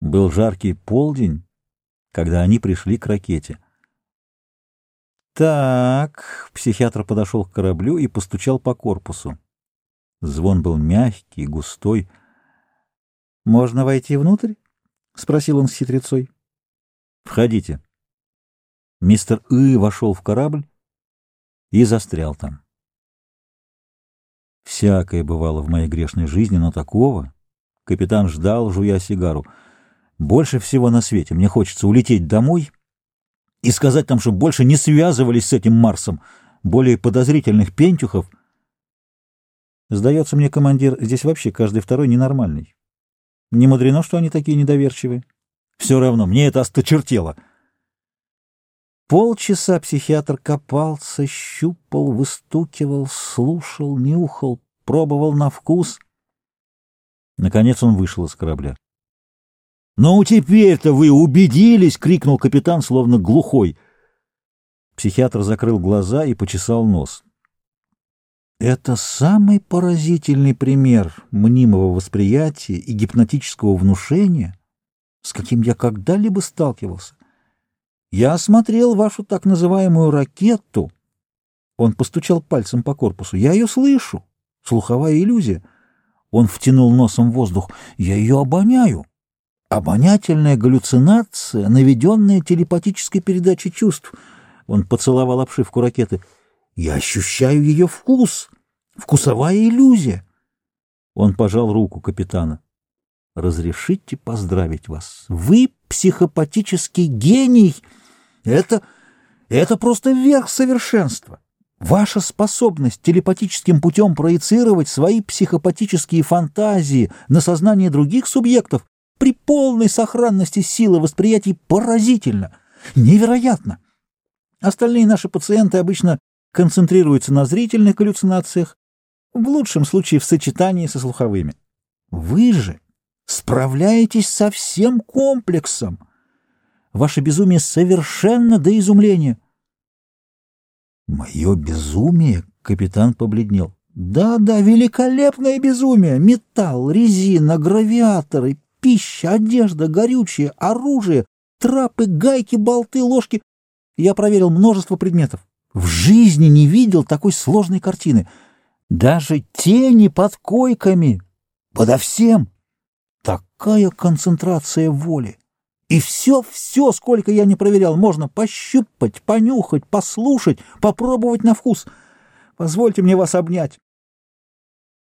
Был жаркий полдень, когда они пришли к ракете. Так, психиатр подошел к кораблю и постучал по корпусу. Звон был мягкий, густой. «Можно войти внутрь?» — спросил он с хитрецой. «Входите». Мистер И вошел в корабль и застрял там. Всякое бывало в моей грешной жизни, но такого капитан ждал, жуя сигару. Больше всего на свете мне хочется улететь домой и сказать там, что больше не связывались с этим Марсом, более подозрительных пентюхов. Сдается мне, командир, здесь вообще каждый второй ненормальный. Не мудрено, что они такие недоверчивые. Все равно, мне это осточертело. Полчаса психиатр копался, щупал, выстукивал, слушал, нюхал, пробовал на вкус. Наконец он вышел из корабля. «Ну, теперь-то вы убедились!» — крикнул капитан, словно глухой. Психиатр закрыл глаза и почесал нос. Это самый поразительный пример мнимого восприятия и гипнотического внушения, с каким я когда-либо сталкивался. Я осмотрел вашу так называемую ракету. Он постучал пальцем по корпусу. Я ее слышу. Слуховая иллюзия. Он втянул носом воздух. Я ее обоняю. Обонятельная галлюцинация, наведенная телепатической передачей чувств. Он поцеловал обшивку ракеты. Я ощущаю ее вкус. Вкусовая иллюзия. Он пожал руку капитана. Разрешите поздравить вас. Вы психопатический гений. Это, это просто верх совершенства. Ваша способность телепатическим путем проецировать свои психопатические фантазии на сознание других субъектов при полной сохранности силы восприятий поразительно, невероятно. Остальные наши пациенты обычно концентрируются на зрительных галлюцинациях, в лучшем случае в сочетании со слуховыми. Вы же справляетесь со всем комплексом. Ваше безумие совершенно до изумления. Мое безумие? Капитан побледнел. Да-да, великолепное безумие. Металл, резина, гравиаторы, Пища, одежда, горючее, оружие, трапы, гайки, болты, ложки. Я проверил множество предметов. В жизни не видел такой сложной картины. Даже тени под койками. Подо всем. Такая концентрация воли. И все-все, сколько я не проверял, можно пощупать, понюхать, послушать, попробовать на вкус. Позвольте мне вас обнять.